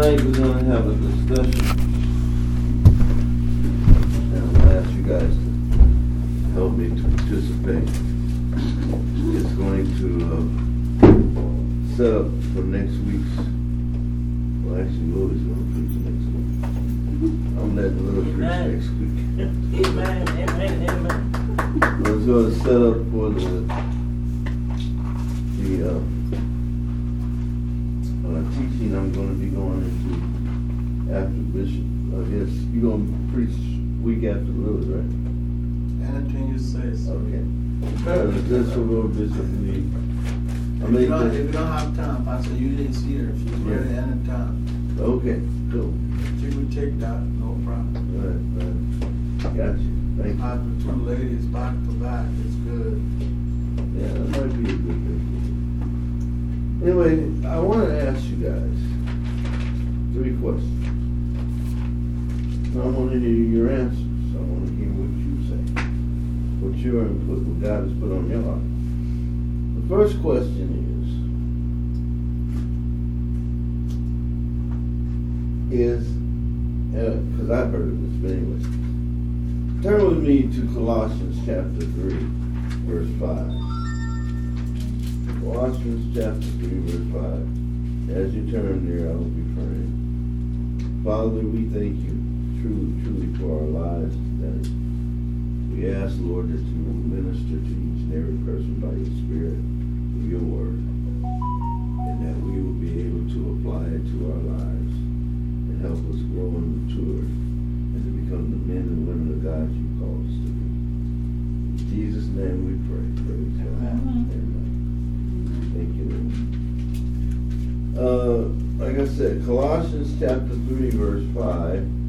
tonight we're going to have a discussion. And I'll ask you guys to help me to participate. It's going to uh, set up for next week's. Well, actually, Louis is going to preach next week. I'm letting Louis preach next week. Amen, amen, amen. It's going to set up for the preach week after Lewis, right? Anything you say, so. Okay. This will go Bishop Lee. I If mean, you don't, if you don't have time, Pastor, you didn't see her, she's ready anytime. okay, cool. She turn with me to Colossians chapter 3, verse 5. Colossians chapter 3, verse 5. As you turn there, I will be praying. Father, we thank you truly, truly for our lives today. We ask, Lord, that you will minister to each and every person by your Spirit your word, and that we will be able to apply it to our lives and help us grow and mature and to become the men and women of God you call us to be. In Jesus' name we pray. Praise God. Amen. Amen. Thank you, Lord. Uh, like I said, Colossians chapter 3, verse 5.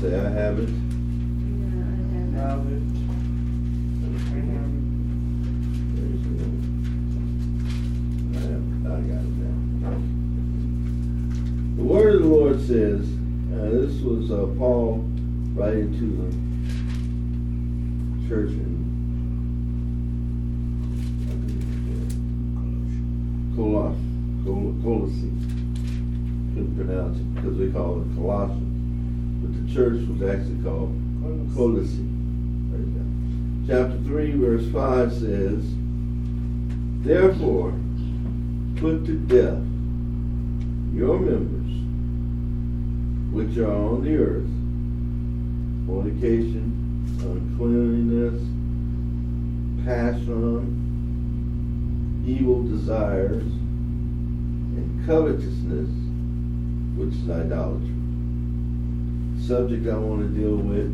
Say, I have it. Called Colossae. Chapter 3, verse 5 says, Therefore, put to death your members which are on the earth fornication, uncleanliness, passion, evil desires, and covetousness, which is idolatry. Subject I want to deal with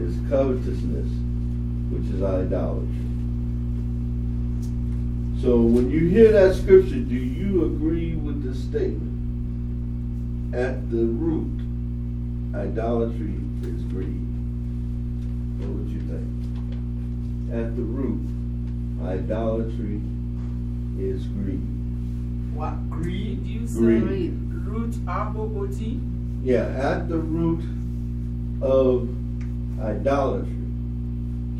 is covetousness, which is idolatry. So when you hear that scripture, do you agree with the statement? At the root, idolatry is greed. What would you think? At the root, idolatry is greed. What, greed? Did you say Greed. root R-O-O-T? Yeah, at the root of idolatry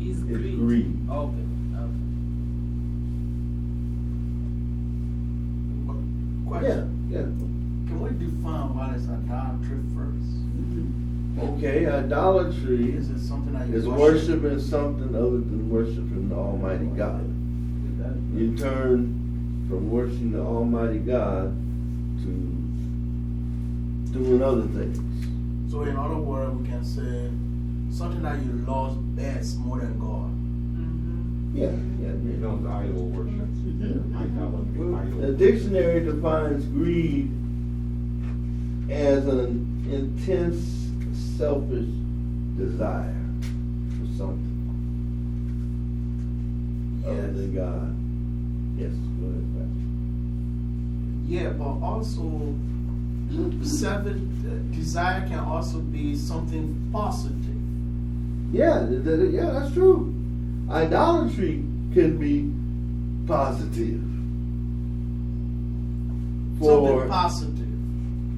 Is greed. greed. Okay, okay. Question. Yeah, yeah. Can we define what is idolatry first? Mm-hmm. Okay, idolatry Is it something that is worship? worshiping something other than worshiping the Almighty God. You turn from worshiping the Almighty God doing other things. So in other words, we can say something that you love best more than God. Mhm. Yeah, yeah, You yeah. know, the idol worship. Idolatry, The dictionary defines greed as an intense, selfish desire for something other than God. Yes, go ahead, Pastor. Yeah, but also seven uh, desire can also be something positive. Yeah, yeah, that's true. Idolatry can be positive. for Something positive.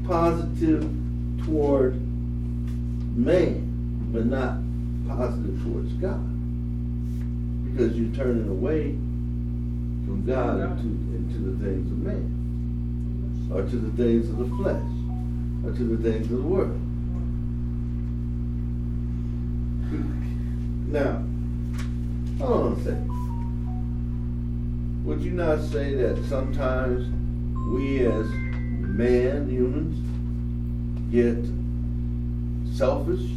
positive toward man, but not positive towards God. Because you're turning away from God into, into the things of man, or to the days of the flesh, or to the days of the world. Hmm. Now, hold on a second. Would you not say that sometimes we as man, humans, get selfish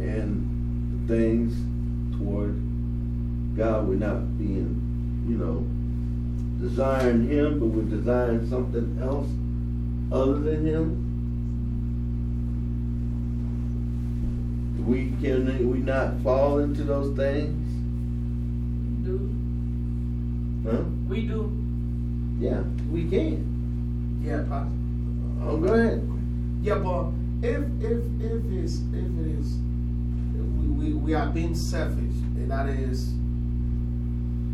and things toward God, we're not being, you know, desiring Him, but we're desiring something else other than Him? We can we not fall into those things? Do. Huh? We do. Yeah, we can. Yeah, Pastor. Oh, go ahead. Yeah, but if if if it's if it is we, we, we are being selfish, and that is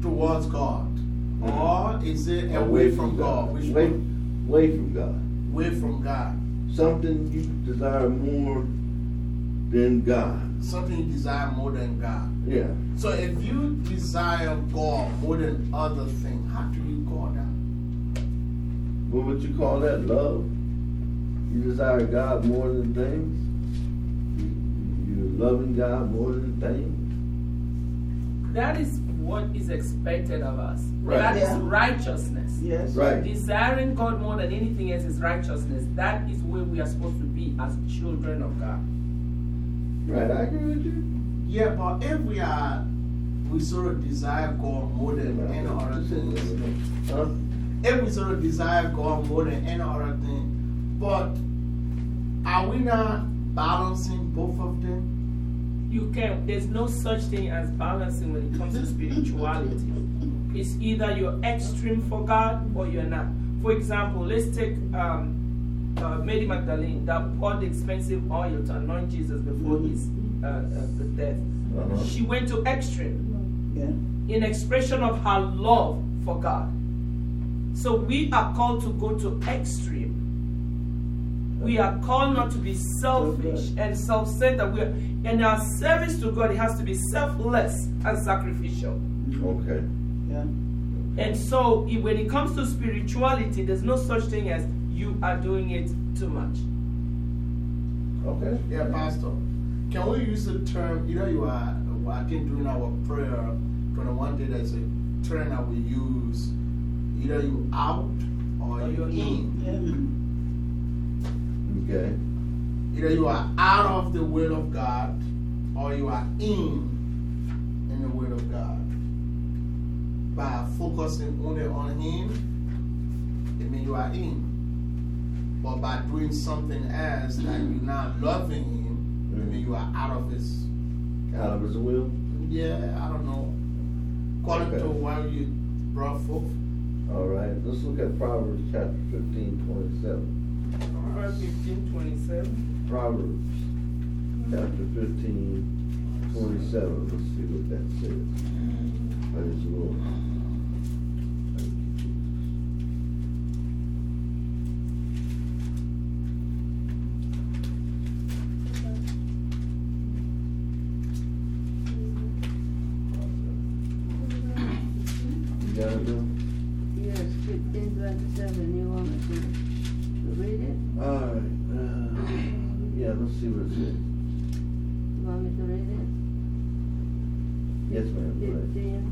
towards God, or is it away from God? Which away, one? away from God. Away from God. Something you desire more than God. Something you desire more than God. Yeah. So if you desire God more than other things, how do you call that? What would you call that? Love? You desire God more than things? You, you're loving God more than things? That is what is expected of us. Right. That is Yeah. righteousness. Yes. Right. Desiring God more than anything else is righteousness. That is where we are supposed to be as children of God. Right, I agree with you. Yeah, but if we are we sort of desire God more than any other thing. Huh? if we sort of desire God more than any other thing, but are we not balancing both of them? You can. There's no such thing as balancing when it comes to spirituality. It's either you're extreme for God or you're not. For example, let's take um, uh, Mary Magdalene that poured the expensive oil to anoint Jesus before his uh, uh, death. Uh-huh. She went to extreme Yeah. in expression of her love for God. So we are called to go to extreme. We are called not to be selfish and self-centered. We are, in our service to God, it has to be selfless and sacrificial. Okay. Yeah. And so, i- when it comes to spirituality, there's no such thing as you are doing it too much. Okay. Yeah, Pastor. Can we use the term, you know, you are, I think during our prayer, 21 day, there's a term that we use, either you out or Or you you're in. Okay. Either you are out of the will of God or you are in in the will of God. By focusing only on Him, it means you are in. But by doing something else that you're not loving Him, it means mm-hmm. you are out of His. Out of his will? Yeah, I don't know. According Okay. to what you brought forth. All right. Let's look at Proverbs chapter 15, 27. Proverbs 15 27. Proverbs chapter 15, 27. Let's see what that says. Praise the Lord. Thank you, Jesus. You got it, Bill? Yes, fifteen twenty-seven, you want me to, to read it? All right. Uh, yeah, let's see what it says. You want me to read it? Yes, ma'am. go ahead. Fifteen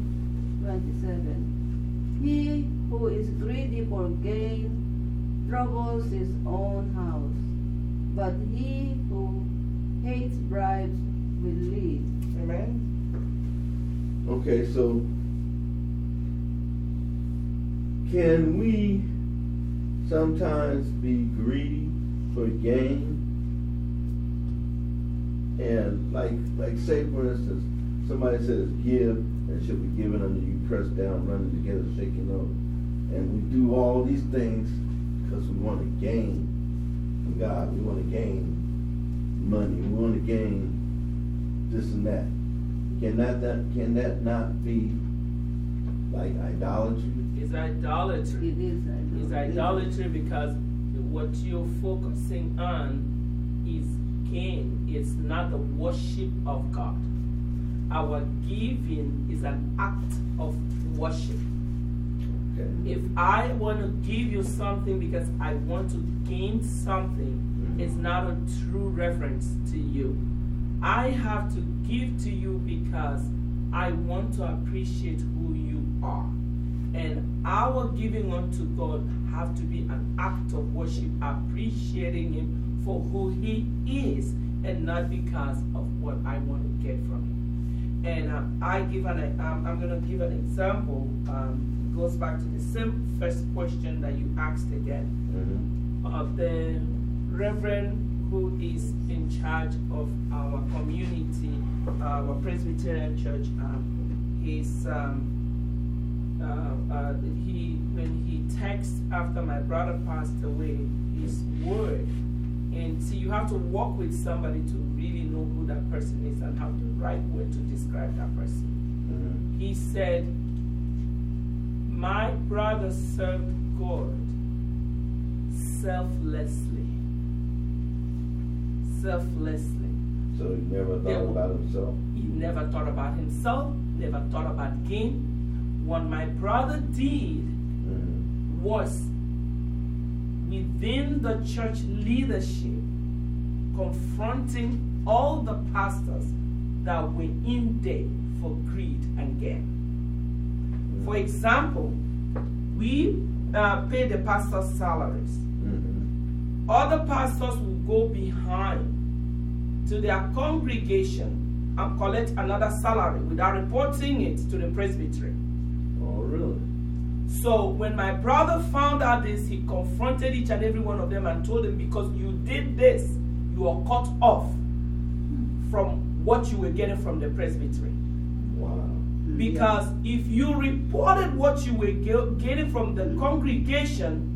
twenty-seven. He who is greedy for gain troubles his own house, but he who hates bribes will live. Amen. Okay, so can we sometimes be greedy for gain? And like like say for instance, somebody says give and shall be given unto you, pressed down, running together, shaking over. And we do all these things because we want to gain from God. We want to gain money. We want to gain this and that. Can that, that can that not be like idolatry? It's idolatry. It is It's idolatry because what you're focusing on is gain. It's not the worship of God. Our giving is an act of worship. Okay. If I want to give you something because I want to gain something, mm-hmm. it's not a true reference to you. I have to give to you because I want to appreciate who you are. And our giving unto God have to be an act of worship, appreciating Him for who He is, and not because of what I want to get from Him. And um, I give an, um, I'm going to give an example. Um, it goes back to the same first question that you asked again Mhm. of the reverend who is in charge of our community, our Presbyterian church. Um, he's um, uh, uh, he when he texts after my brother passed away, his word. And see, you have to walk with somebody to really know who that person is and have the right word to describe that person. Mhm. He said, My brother served God selflessly. Selflessly. So he never thought about himself? He never thought about himself, never thought about gain. What my brother did Mhm. was within the church leadership confronting all the pastors that were in there for greed and gain. For example, we uh, pay the pastors' salaries. Mhm. Other pastors will go behind to their congregation and collect another salary without reporting it to the presbytery. Really? So when my brother found out this, he confronted each and every one of them and told them, because you did this, you are cut off from what you were getting from the presbytery. Wow. Mm-hmm. Because if you reported what you were getting from the mm-hmm. congregation,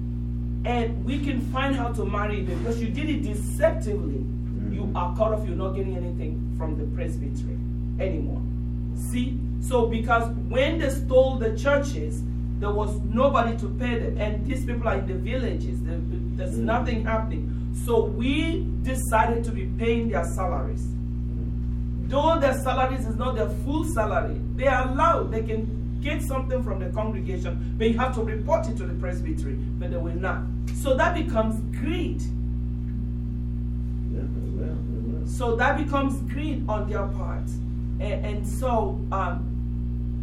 and we can find how to marry them, because you did it deceptively, mm-hmm. you are cut off, you're not getting anything from the presbytery anymore. See? So, because when they stole the churches, there was nobody to pay them, and these people are in the villages, there's Mm. nothing happening. So, we decided to be paying their salaries though their salaries is not their full salary, they are allowed, they can get something from the congregation, but you have to report it to the presbytery, but they will not. So that becomes greed. Yeah. So that becomes greed on their part. And, and so um,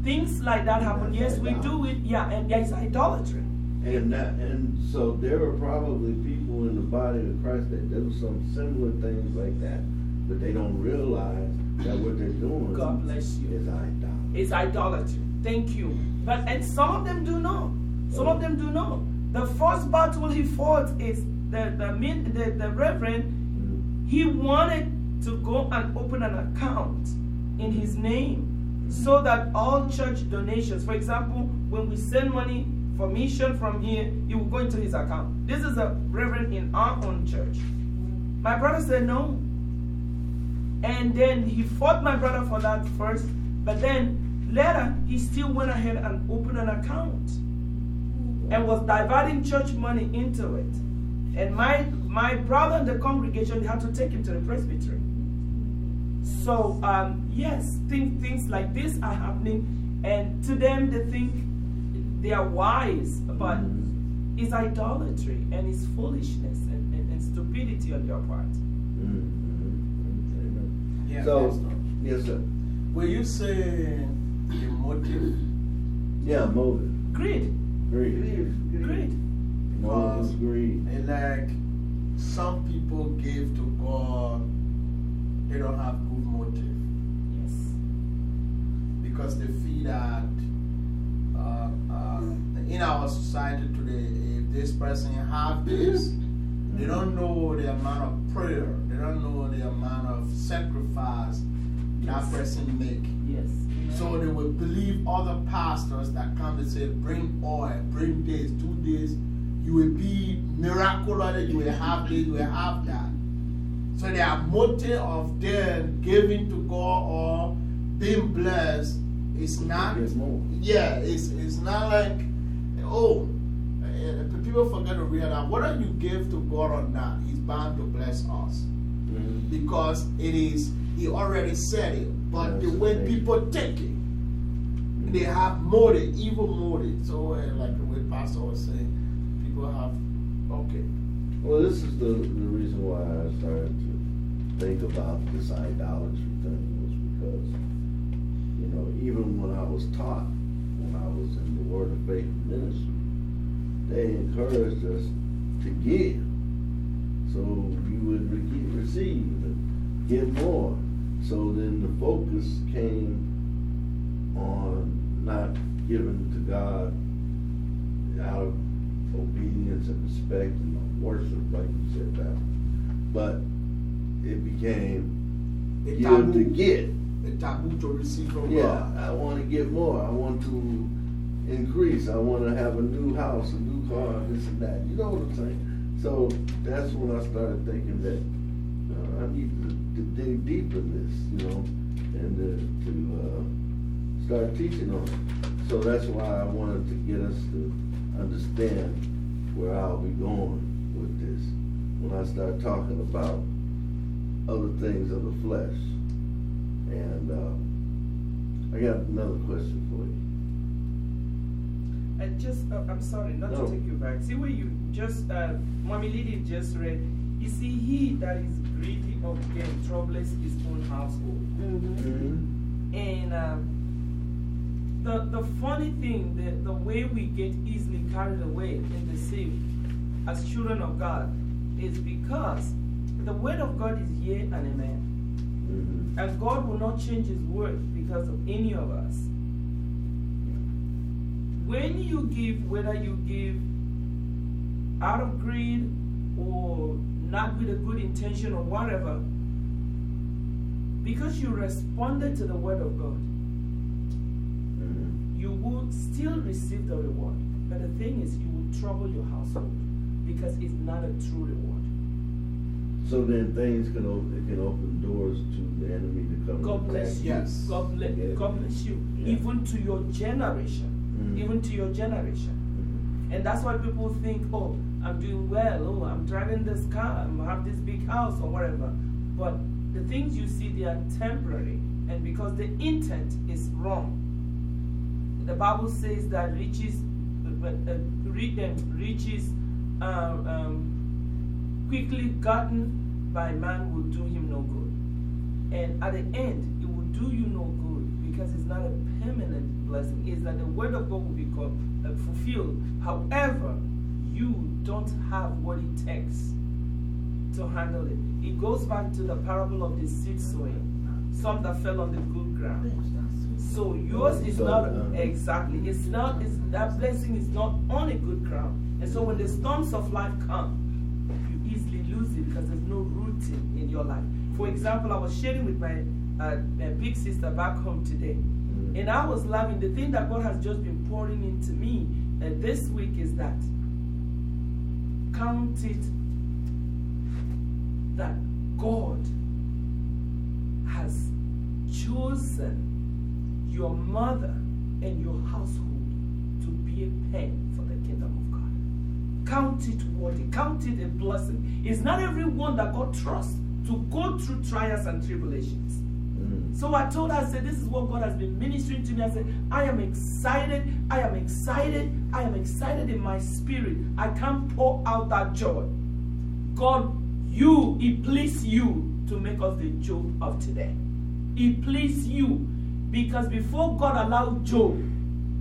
things like that happen. Yes, we do it. Yeah, and there's idolatry. And that, and so there are probably people in the body of Christ that do some similar things like that, but they don't realize that what they're doing God bless you. is idolatry. It's idolatry. Thank you. But and some of them do know. Some of them do know. The first battle he fought is the the min, the, the reverend. Mhm. He wanted to go and open an account in his name so that all church donations, for example, when we send money for mission from here, it will go into his account. This is a reverend in our own church. My brother said no. And then he fought my brother for that first, but then later he still went ahead and opened an account and was diverting church money into it. And my my brother and the congregation had to take him to the presbytery. So um, yes, things things like this are happening, and to them they think they are wise, but Mhm. it's idolatry and it's foolishness and, and, and stupidity on your part. Amen. Yeah, So, Pastor. yes, sir. Will you say the motive? Yeah, motive. Greed, Greed. greed. Motive is greed. And like some people give to God, they don't have because they feel that uh, uh, in our society today, if this person have this, they don't know the amount of prayer, they don't know the amount of sacrifice that person make. Yes. So they will believe other pastors that come and say, bring oil, bring this, do this. You will be miraculous, you will have this, you will have that. So their motive of them giving to God or being blessed is not, yeah, it's, it's not like, oh, uh, people forget to realize whether you give to God or not, He's bound to bless us Mhm. because it is He already said it. But the way people take it, they have motive, evil motive. So, uh, like the way Pastor was saying, people have okay. Well, this is the, the reason why I started to think about this idolatry thing was because, you know, even when I was taught, when I was in the Word of Faith ministry, they encouraged us to give. So you would re- receive and give more. So then the focus came on not giving to God out of obedience and respect and worship, like you said that. But it became A give to get. A taboo to receive from Yeah, God. I want to get more. I want to increase. I want to have a new house, a new car, this and that. You know what I'm saying? So that's when I started thinking that uh, I need to, to dig deep in this, you know, and to, to uh, start teaching on it. So that's why I wanted to get us to understand where I'll be going with this when I start talking about other things of the flesh. And uh, I got another question for you. And just, uh, I'm sorry, not No. to take you back. See where you just, uh, Mommy Lily just read. You see, he that is greedy of gain troubles his own household. Mm-hmm. And um, the the funny thing, the, the way we get easily carried away in the sin as children of God is because the word of God is yea and amen. Mhm. And God will not change his word because of any of us. When you give, whether you give out of greed or not with a good intention or whatever, because you responded to the word of God, Mhm. you will still receive the reward. But the thing is, you will trouble your household because it's not a true reward. So then things can open, it can open doors to the enemy to come. God bless you. Yes. God, bless, Yeah. God bless you. Yeah. Even to your generation. Mm. Even to your generation. Mhm. And that's why people think, oh, I'm doing well. Oh, I'm driving this car. I have this big house or whatever. But the things you see, they are temporary. And because the intent is wrong. The Bible says that riches, uh, uh, ri- uh, riches uh, um, quickly gotten by man will do him no good. And at the end, it will do you no good because it's not a permanent blessing. It's that the word of God will be uh, fulfilled. However, you don't have what it takes to handle it. It goes back to the parable of the seed sowing. Some that fell on the good ground. So yours is not exactly. It's not. It's, that blessing is not on a good ground. And so when the storms of life come, easily lose it because there's no rooting in your life. For example, I was sharing with my, uh, my big sister back home today, Mhm. and I was loving the thing that God has just been pouring into me uh, this week is that count it that God has chosen your mother and your household to be a pen Count it worthy, count it a blessing. It's not everyone that God trusts to go through trials and tribulations. Mhm. So I told her, I said, this is what God has been ministering to me. I said, I am excited, I am excited, I am excited in my spirit. I can't pour out that joy. God, you, it pleased you to make us the Job of today. It pleased you because before God allowed Job,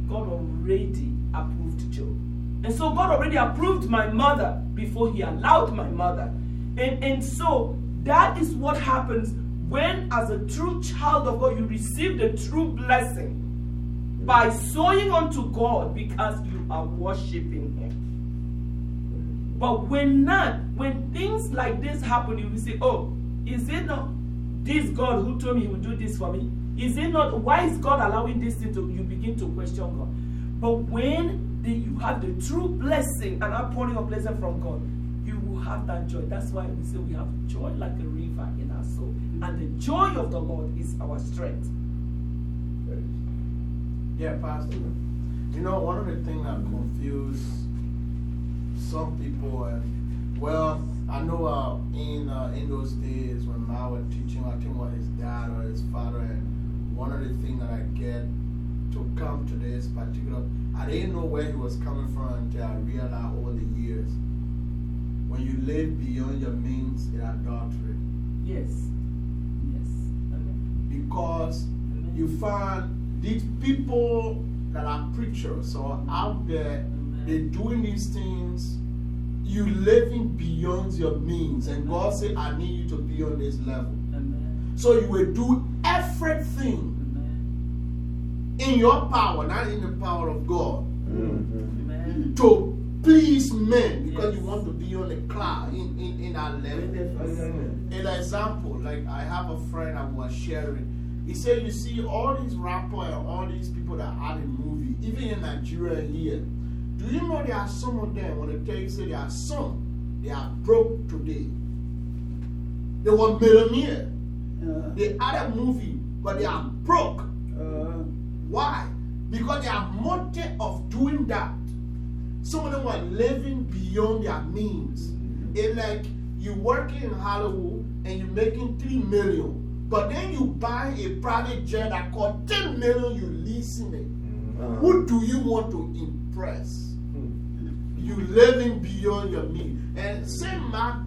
God already approved Job. And so God already approved my mother before he allowed my mother. And, and so that is what happens when, as a true child of God, you receive the true blessing by sowing unto God because you are worshiping Him. But when not, when things like this happen, you will say, Oh, is it not this God who told me he would do this for me? Is it not why is God allowing this thing to you begin to question God? But when the, you have the true blessing and outpouring of blessing from God, you will have that joy. That's why we say we have joy like a river in our soul. And the joy of the Lord is our strength. Yeah, Pastor. You know, one of the things that confuse some people, and well, I know uh, in uh, in those days when I was teaching, I think what his dad or his father, and one of the things that I get to come to this particular, I didn't know where he was coming from until I realized over the years. When you live beyond your means, it's adultery. Yes. Yes. Amen. Because Amen. you find these people that are preachers or out there, they're doing these things. You living beyond your means, and God said, "I need you to be on this level." Amen. So you will do everything Amen. In your power, not in the power of God, Mhm. To please men because Yes. you want to be on the cloud in, in, in that level. An example, like I have a friend I was sharing. He said, You see, all these rappers and all these people that are in movie, even in Nigeria here, do you know there are some of them, when they tell you, say there are some, they are broke today. They were millionaire. Uh, They had a movie, but they are broke. Why? Because their motive of doing that, some of them were living beyond their means. It's like you working in Hollywood and you're making three million, but then you buy a private jet that cost ten million, you leasing it. Uh-huh. Who do you want to impress? You living beyond your means. And Saint Mark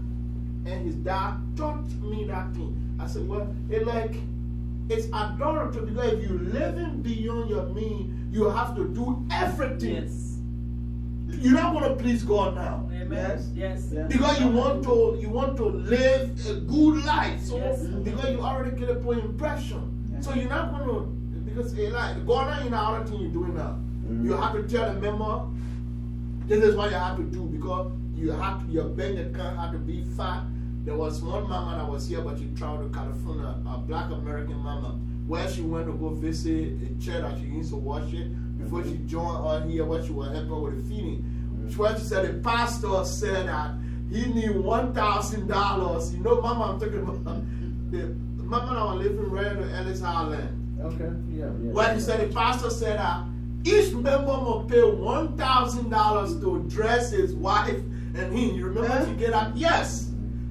and his dad taught me that thing. I said, well, it like it's adorable because if you're living beyond your means, you have to do everything. Yes. You're not going to please God now. Amen. Yes. Yes. Yeah. Because you want to you want to live a good life. So Yes. because you already get a poor impression. Yeah. So you're not gonna because eh, like God now you know other thing you're doing now. Mhm. You have to tell the member this is what you have to do because you have to, your bank account have to be fat. There was one mama that was here, but she traveled to California, a black American mama, where she went to go visit a church that she used to worship before she joined on here, where she was helping with the feeding. Where she said the pastor said that he need one thousand dollars. You know, mama, I'm talking about the, mama that was living right in Ellis Island. okay, yeah, yeah. Where he said the pastor said that each member must pay one thousand dollars to dress his wife and him. You remember to get out? Yes,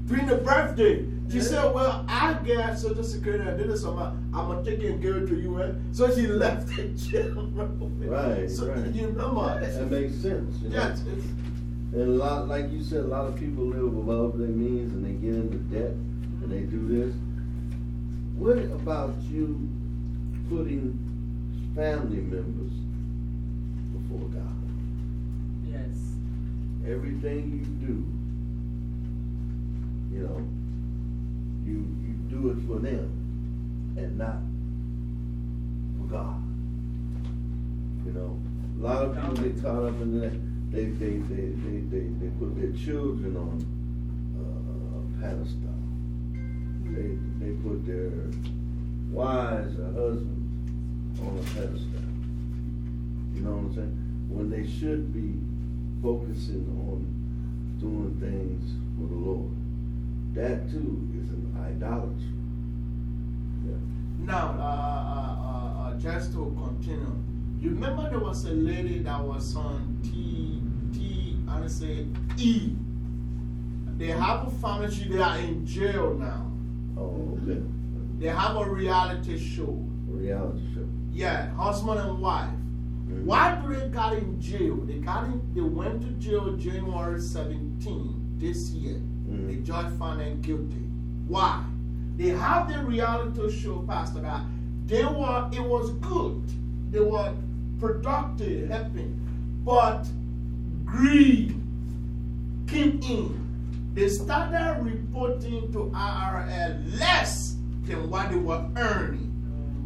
during the birthday. She Yeah. said, "Well, I get social security and then some. I'm gonna take it and give it to you." Eh? So she left the jail. Right, So right. you remember? That makes sense. You know? Yes. And a lot, like you said, a lot of people live above their means and they get into debt and they do this. What about you putting family members before God? Yes. Everything you do, you know, you you do it for them and not for God. You know, a lot of people get caught up in that. They they they they they, they put their children on uh, a pedestal. They they put their wives or husbands on a pedestal. You know what I'm saying? When they should be focusing on doing things for the Lord. That too is an idolatry. Now, uh, uh, uh, uh, just to continue, you remember there was a lady that was on T T, T, I say E. They have a family, she- they are in jail now. Oh, okay. They have a reality show. Reality show. Yeah, husband and wife. Mhm. Why do they got in jail? They got in, they went to jail January 17 this year. Mhm. The judge found them guilty. Why? They have the reality to show, Pastor, that they were, it was good. They were productive, helping. But greed came in. They started reporting to IRS less than what they were earning.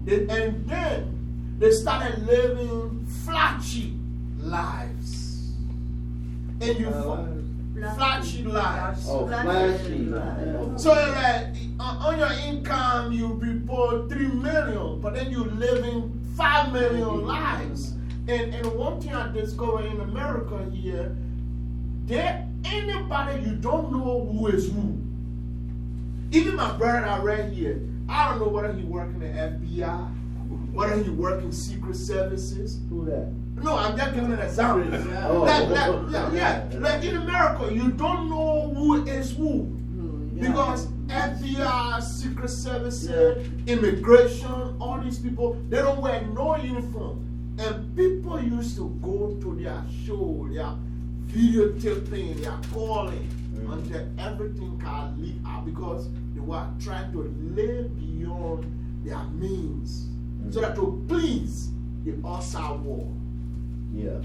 They- and then they started living flashy lives. And you Uh, flashy lives. Oh, flashy. So like on your income you report three million, but then you're living five million lives. And and one thing I discovered in America here, there anybody you don't know who is who. Even my brother I read here, I don't know whether he work in the FBI, whether he work in secret services. Who that? No, I'm just giving an example. Yeah. Oh. Like, like, yeah, yeah, like in America, you don't know who is who. Who, yeah. Because FBI, Secret Service, immigration, all these people, they don't wear no uniform. And people used to go to their show, their videotaping, their calling, Mm. until everything can leak out because they were trying to live beyond their means. So Mm. that to please the outside world. Yeah,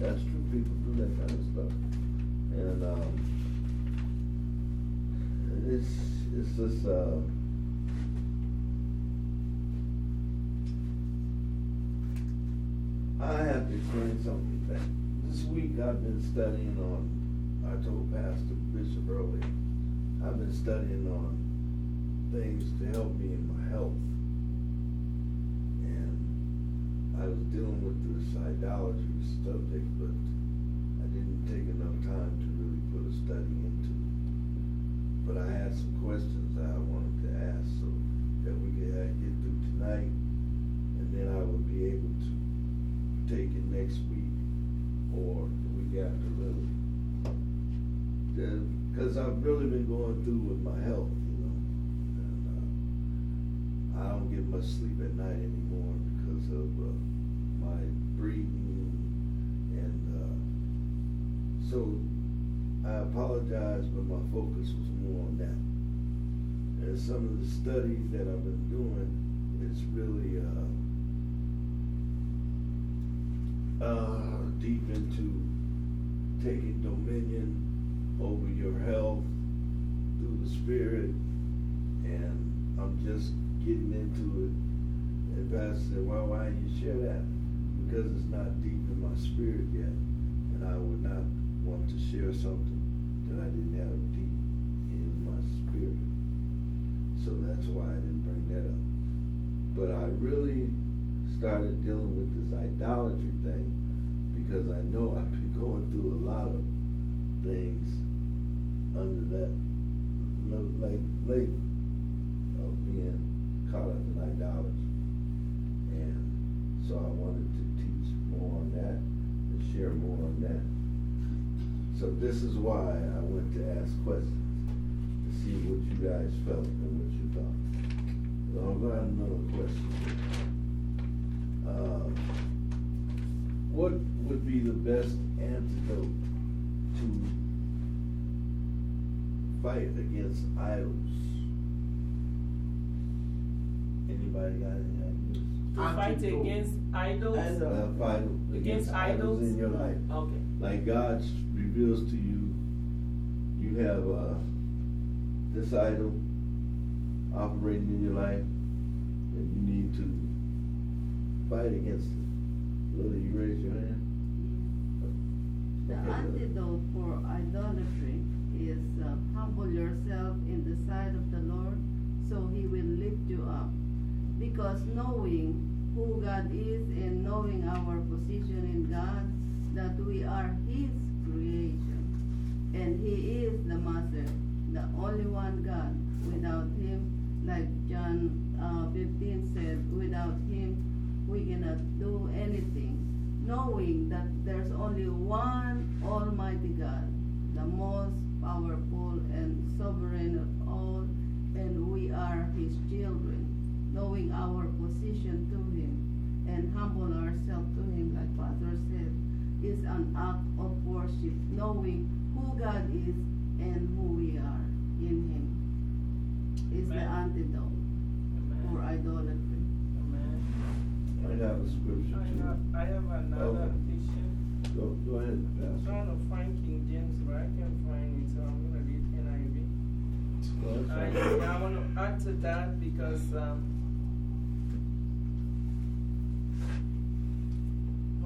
that's true. People do that kind of stuff, and um, it's it's just uh, I have to explain something. This week I've been studying on. I told Pastor Bishop earlier. I've been studying on things to help me in my health, I was dealing with this idolatry subject, but I didn't take enough time to really put a study into it. But I had some questions that I wanted to ask so that we could uh, get through tonight, and then I would be able to take it next week or the week after, really. Because I've really been going through with my health, you know. And, uh, I don't get much sleep at night anymore because of uh, my breathing and uh, so I apologize, but my focus was more on that. And some of the studies that I've been doing it's really uh, uh, deep into taking dominion over your health through the spirit, and I'm just getting into it. And Pastor said, "Well, why didn't you share that?" Because it's not deep in my spirit yet, and I would not want to share something that I didn't have deep in my spirit. So that's why I didn't bring that up. But I really started dealing with this idolatry thing because I know I've been going through a lot of things under that, like label of being caught up so I wanted to teach more on that and share more on that. So this is why I went to ask questions to see what you guys felt and what you thought. So I'm going to have another question. Uh, what would be the best antidote to fight against idols? Anybody got any? To fight against idols. Uh, fight against Against idols idols? in your life. Okay. Like God reveals to you, you have uh, this idol operating in your life, and you need to fight against it. Lily, you raise your hand. The antidote for idolatry is uh, humble yourself in the sight of the Lord, so He will lift you up. Because knowing who God is and knowing our position in God, that we are His creation, and He is the Master, the only one God. Without Him, like John uh, 15 said, without Him, we cannot do anything. Knowing that there's only one Almighty God, the most powerful and sovereign of all, and we are His children, knowing our position to Him and humble ourselves to Him, like Pastor said, is an act of worship, knowing who God is and who we are in Him. Is the Amen. antidote for idolatry. Amen. I have a scripture I have, I have another Okay. addition. Go, go ahead, I'm trying to find King James, but I can't find it, so I'm gonna read NIV. Go ahead, I, I want to add to that because um,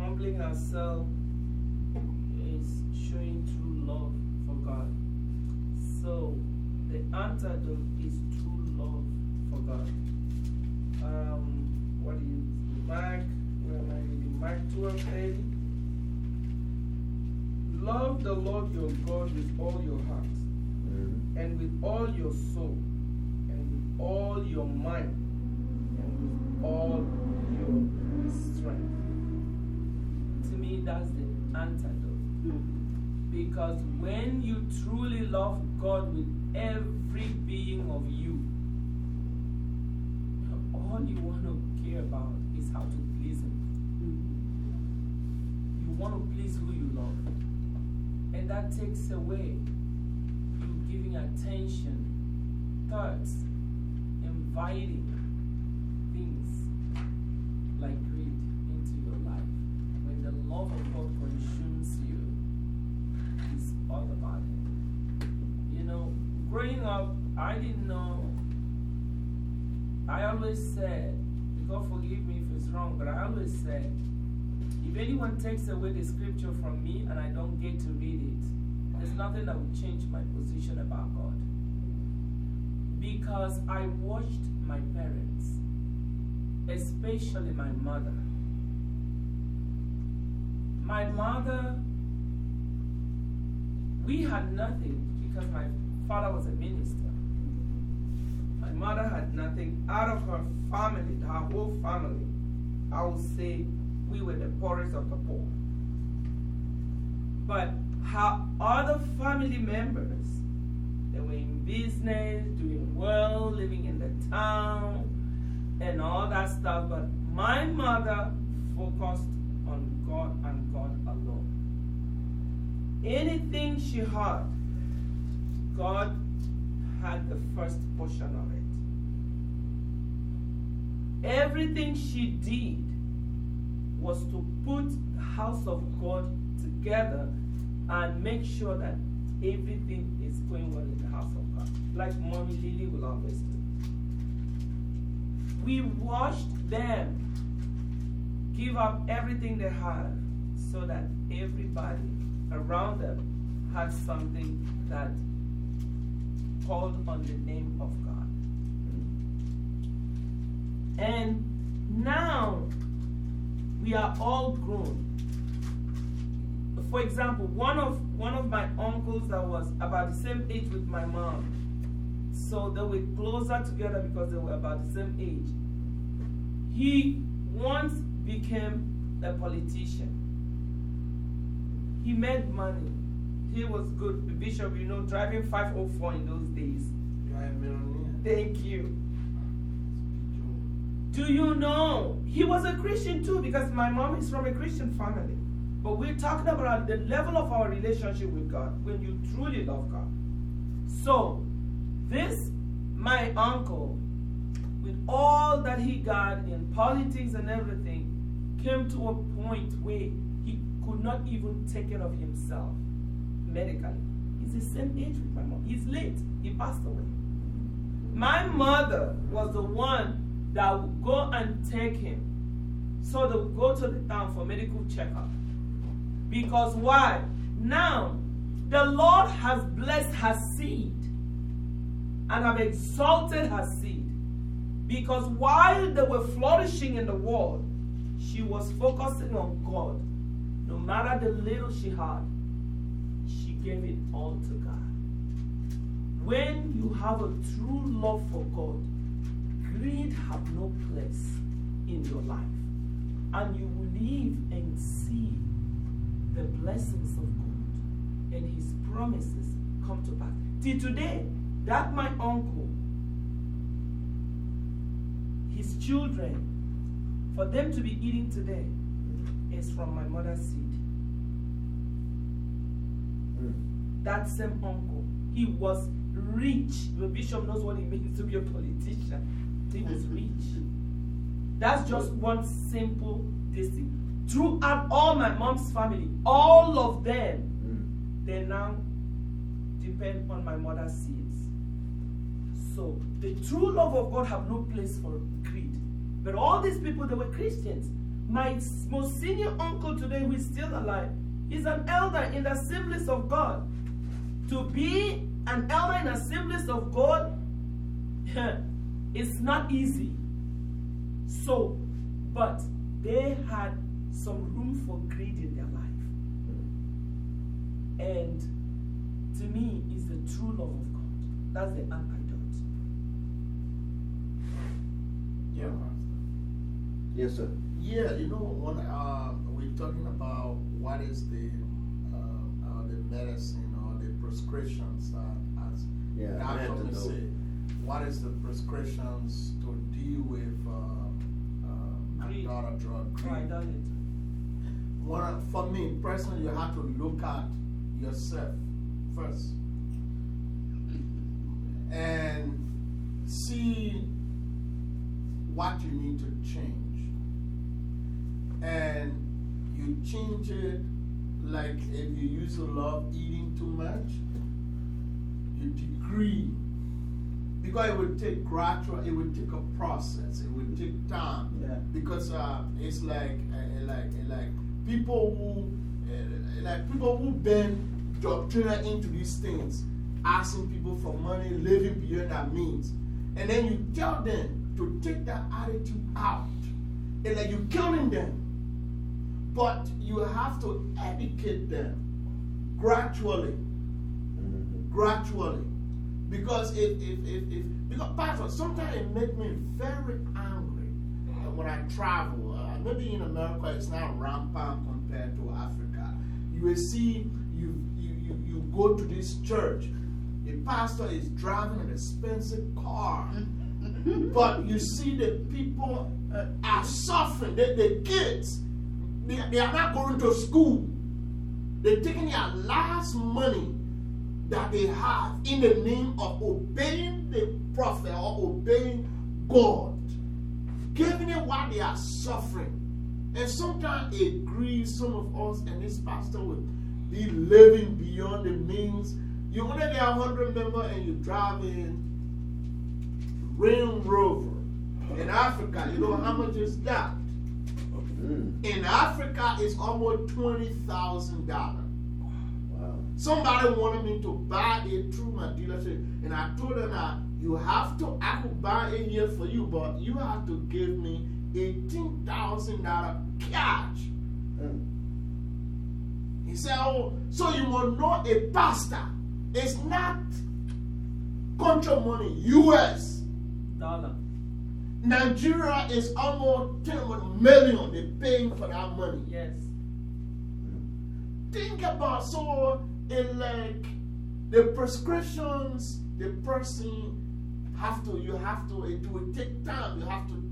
humbling ourselves is showing true love for God. So the antidote is true love for God. Um, what do you Mark? Where am I reading? Mark 12 30. Love the Lord your God with all your heart Mhm. and with all your soul, and with all your mind, and with all your strength. Me, that's the antidote. Mm. Because when you truly love God with every being of you, all you want to care about is how to please Him. Mm. You want to please who you love. And that takes away you giving attention, thoughts, inviting things I didn't know. I always said, God forgive me if it's wrong, but I always said, if anyone takes away the scripture from me and I don't get to read it, there's nothing that will change my position about God. Because I watched my parents, especially my mother. My mother, we had nothing because my father was a minister. Mother had nothing. Out of her family, her whole family, I would say we were the poorest of the poor. But her other family members, they were in business, doing well, living in the town, and all that stuff. But my mother focused on God and God alone. Anything she had, God had the first portion of it. Everything she did was to put the house of God together and make sure that everything is going well in the house of God. Like Mommy Lily will always do. We watched them give up everything they had so that everybody around them had something that called on the name of God. And now we are all grown. For example, one of one of my uncles that was about the same age with my mom, so they were closer together because they were about the same age. He once became a politician. He made money. He was good. Bishop, you know, driving 504 in those days. You are a millionaire. Thank you. Do you know? He was a Christian too because my mom is from a Christian family. But we're talking about the level of our relationship with God when you truly love God. So, this, my uncle, with all that he got in politics and everything, came to a point where he could not even take care of himself medically. He's the same age with my mom. He's late. He passed away. My mother was the one that would go and take him. So they would go to the town for medical checkup. Because why? Now, the Lord has blessed her seed and have exalted her seed. Because while they were flourishing in the world, she was focusing on God. No matter the little she had, she gave it all to God. When you have a true love for God, greed have no place in your life. And you will live and see the blessings of God and his promises come to pass. Till today, that my uncle, his children, for them to be eating today is from my mother's seed. Hmm. That same uncle, he was rich. The bishop knows what it means to be a politician. Was rich. That's just one simple thing. Throughout all my mom's family, all of them, mm. they now depend on my mother's seeds. So the true love of God have no place for greed. But all these people, they were Christians. My most senior uncle today, who is still alive, is an elder in the assemblies of God. To be an elder in the assemblies of God, it's not easy. So, but they had some room for greed in their life. And to me, is the true love of God. That's the antidote. Yeah. Yes, sir. Yeah, you know, when uh, we we're talking about what is the uh, uh, the medicine or the prescriptions uh, as Yeah, Dr. may antidote. say, what is the prescriptions to deal with uh, uh, or Oh, greed? One, for me personally, you have to look at yourself first and see what you need to change. And you change it like if you used to love eating too much, you decrease. Because it would take gradual, it would take a process, it would take time Yeah. because uh, it's like uh, like like people who uh, like people who been doctrinated into these things, asking people for money, living beyond their means, and then you tell them to take that attitude out, and like you're killing them. But you have to educate them gradually Mhm. gradually. Because if, if, if, if because Pastor, sometimes it makes me very angry uh, when I travel. Uh, maybe in America it's not rampant compared to Africa. You will see you, you, you, you go to this church, the pastor is driving an expensive car. but you see the people uh, are suffering. The, the kids, they, they are not going to school. They're taking their last money that they have in the name of obeying the prophet or obeying God, giving it while they are suffering. And sometimes it grieves some of us, and this pastor will be living beyond the means. You only get a hundred members and you drive in Range Rover. In Africa, you know how much is that? Mm. In Africa, it's almost twenty thousand dollars. Wow. Somebody wanted me to buy it through my dealership, and I told them that you have to. I could buy it here for you, but you have to give me eighteen thousand dollar cash. Mm. He said, "Oh, so you will know a pastor is not country money, U.S. Dollar. Nigeria is almost ten million. they're paying for that money. Yes. think about so like the prescriptions the person have to you have to it will take time. You have to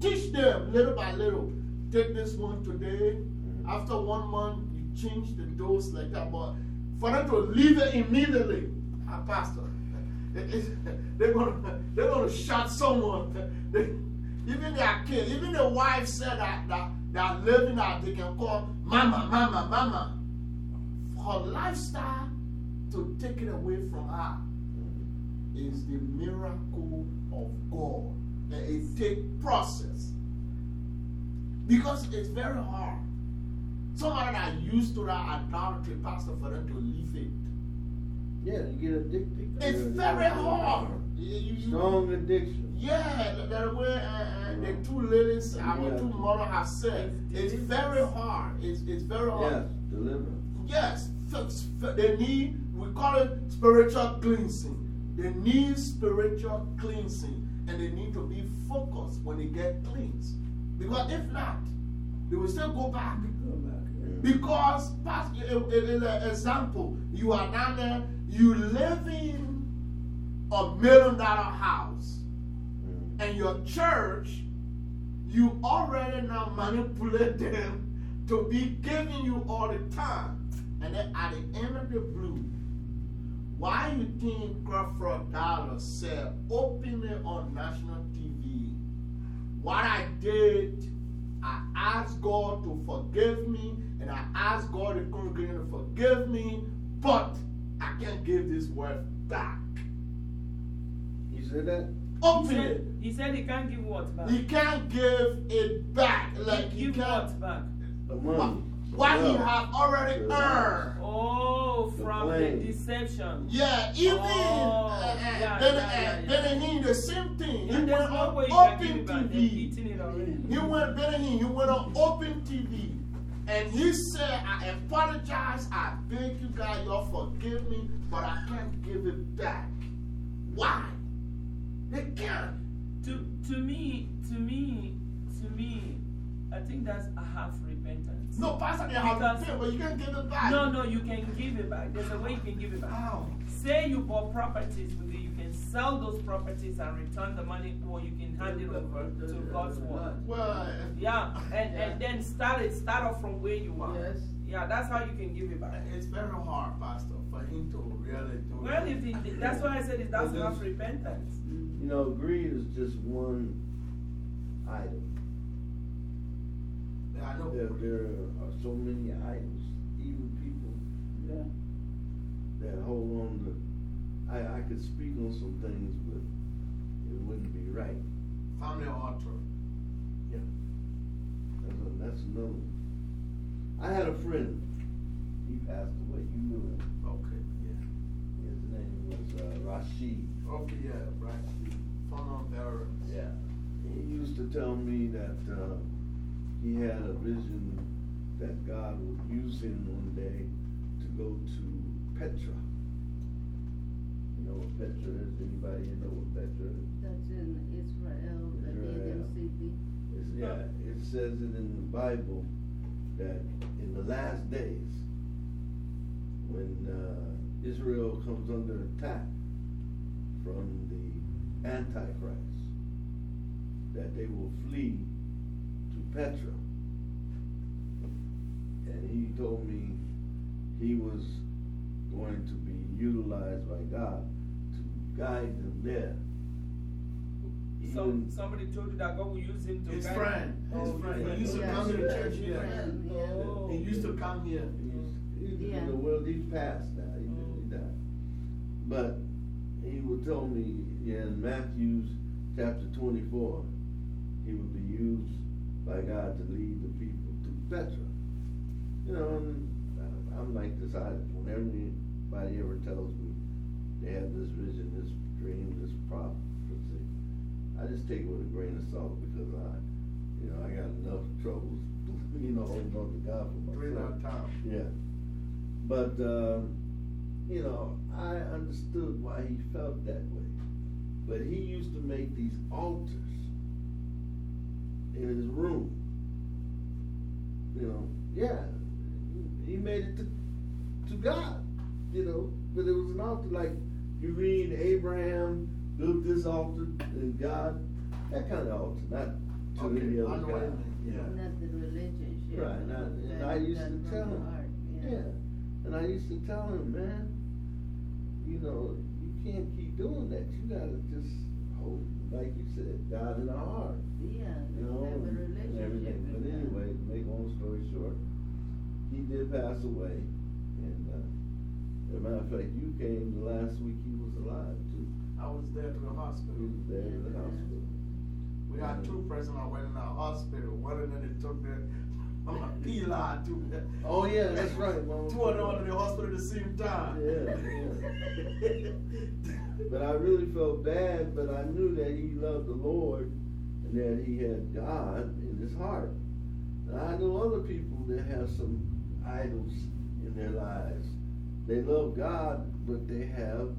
teach them little by little. Take this one today. After one month you change the dose like that. But for them to leave it immediately ah, pastor they're gonna they're gonna shot someone. They- even their kid even the wife said that that that living that they can call mama mama mama her lifestyle to take it away from her is the miracle of God. It takes process. Because it's very hard. Somebody that used to that idolatry, pastor, for them to leave it. Yeah, you get addicted. It's very hard. You- you- Strong addiction. Yeah, that- that way uh, uh, the two ladies, our two mothers have said, it's very hard. It's, it's very hard. Yes, deliverance. Yes, they need, we call it spiritual cleansing. They need spiritual cleansing and they need to be focused when they get cleansed. Because if not, they will still go back. Go back. Because, past, example, you are down there, you live in a million dollar house, and your church, you already now manipulate them to be giving you all the time. And then at the end of the blue, why you think Creflo Dollar said, open it on national TV? What I did, I asked God to forgive me, and I asked God the congregation to forgive me, but I can't give this word back. You said that? He Open it. said, he said he can't give what back? He can't give it back. Like he give can't. what back? The money. What he Well, have already earned. Oh, from the plane. deception. Yeah, even Oh, uh, yeah, then, yeah, yeah, uh, then he the same thing. He And went there's no on way you open it back. They've TV. eaten it already. He went better he, he went on open TV. And he said, I apologize, I beg you guys, y'all forgive me, but I can't give it back. Why? They can't. To to to me, to me, I think that's a half repentance. No, Pastor, they have to Because- pay, but you can't give it back. No, no, you can give it back. There's a way you can give it back. How? Say you bought properties with it, you can sell those properties and return the money, or you can hand it over to God's word. Well, Yeah, and, and then start it, start off from where you are. Yes. Yeah, that's how you can give it back. it's very hard, Pastor, for him to really do Well, if it, that's why I said it, that's Well, not repentance. You know, greed is just one item. Yeah, I know. There, there are so many idols, even people Yeah. that hold on to. I, I could speak on some things, but it wouldn't be right. Family altar. That's, a, that's another one. I had a friend. He passed away. You knew him. Okay, yeah. His name was uh, Rashid. Okay, yeah, right. Phone bearer. Yeah. He used to tell me that uh, he had a vision that God would use him one day to go to Petra. You know what Petra is? Anybody know what Petra is? That's in Israel, the Israel. City. It's, yeah, it says it in the Bible that in the last days, when uh, Israel comes under attack from the Antichrist, that they will flee Petra. And he told me he was going to be utilized by God to guide them there. So Even- somebody told you that God will use him to His guide- friend. His Oh, friend. friend. He used to Yeah, come to the church here. friend, yeah. Oh. He used to come here. He's, he's Yeah. in the world, he's passed now, he, Mm. he died. But he would tell me in Matthew's chapter twenty-four, he would be used by God to lead the people to Petra. You know, and I'm like this, I, when anybody ever tells me they have this vision, this dream, this prophecy, I just take it with a grain of salt because I, you know, I got enough troubles, you know, holding on to God for myself. During that time. Yeah. But, um, you know, I understood why he felt that way. But he used to make these altars in his room. You know, yeah. He made it to, to God, you know. But it was an altar like you read Abraham built this altar and God, that kind of altar, not to Okay, any other know what you God. mean, yeah. Not the relationship. Right, and I, and I used to tell him, heart, yeah, and I used to tell him, man, you know, you can't keep doing that. You gotta just hold, like you said, God in our heart, Yeah, you know, have a and relationship everything. But God. anyway, to make long story short, he did pass away, and uh, as a matter of fact, you came the last week he was alive too. I was there to the He hospital. was there in the Yeah. hospital. We had two presidents went in our hospital. One of them they took the To Oh yeah, that's right. Mama. Two of them to the hospital at the same time. Yeah, But I really felt bad, but I knew that he loved the Lord and that he had God in his heart. And I know other people that have some idols in their lives. They love God, but they have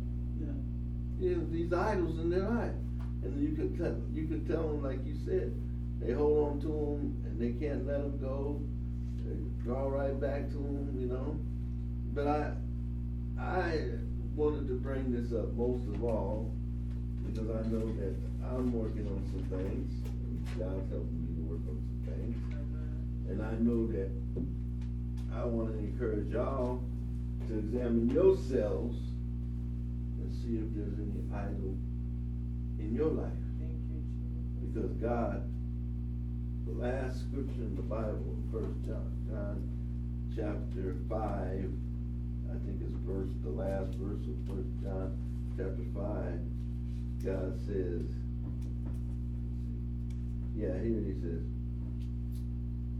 you know, these idols in their life. And you could tell, you could tell them, like you said, they hold on to them and they can't let them go. They draw right back to them, you know. But I, I wanted to bring this up most of all because I know that I'm working on some things. God's helping me to work on some things. Mm-hmm. And I know that I want to encourage y'all to examine yourselves and see if there's any idol in your life. Thank you, Jesus. Because God, the last scripture in the Bible, First John, John chapter five, I think it's verse, the last verse of First John chapter five, God says, yeah, here he says,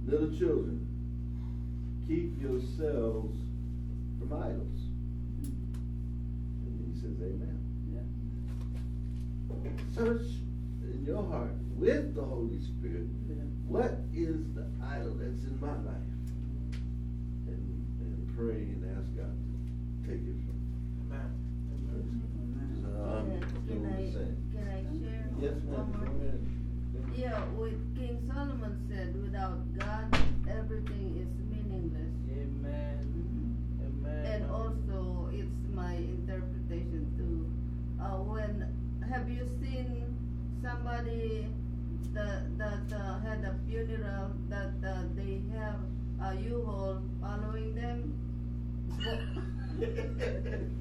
little children, keep yourselves from idols. And he says, Amen. Search in your heart with the Holy Spirit. What is the idol that's in my life? And, and pray and ask God to take it from Amen. me. So I'm Can I, can I share Yes, one ma'am, more go thing? ahead. Yeah, with King Solomon said, without God, everything is meaningless. Amen. Amen. And also, it's my interpretation too. Uh, when have you seen somebody that that uh, had a funeral that uh, they have a U-Haul following them?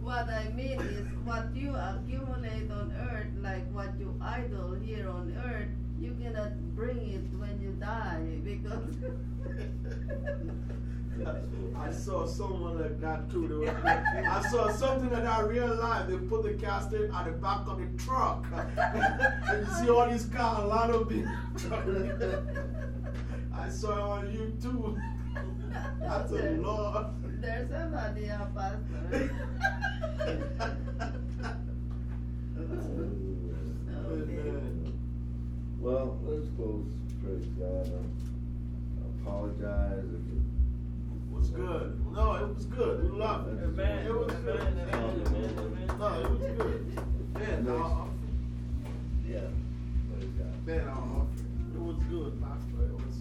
What I mean is, what you accumulate on earth, like what you idle here on earth, you cannot bring it when you die because. I saw someone like that too. They were- I saw something that I realized. They put the casket at the back of the truck. and you see all these cars, a lot of them. I saw it on YouTube. That's a lot. There's somebody, a pastor. Amen. Well, let's close. Praise God. I apologize if it It was good. No, it was good. We loved it. Amen. It was good. Amen. Amen. Amen. Amen. No, it was good. Man, our, Yeah. Praise God. man, our offering. It was good, Pastor. It was.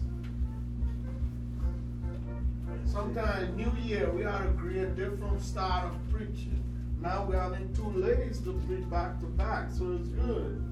Sometimes New Year we ought to create different style of preaching. Now we're having two ladies to preach back to back, so it's good.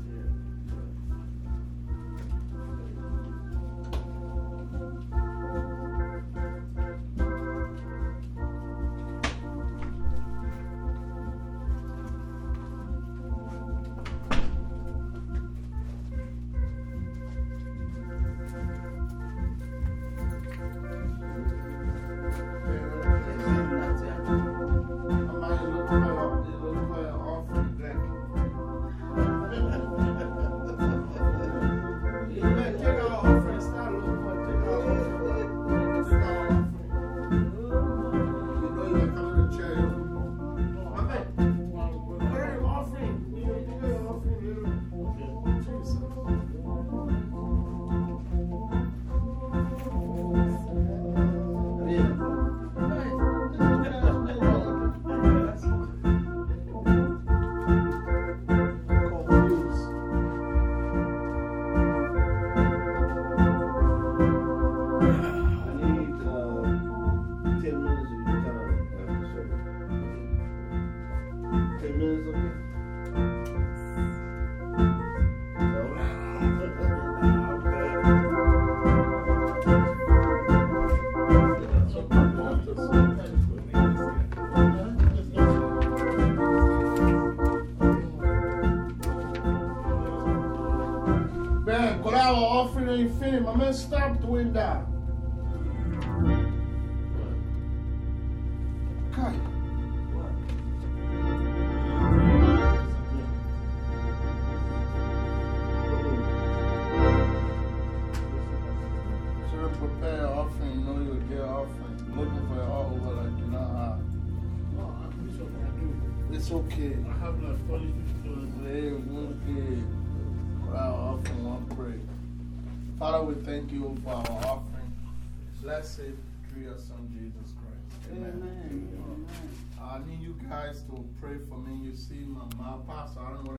My man, stop your son Jesus Christ. Amen. I need you guys to pray for me. You see, my, my pastor, I don't know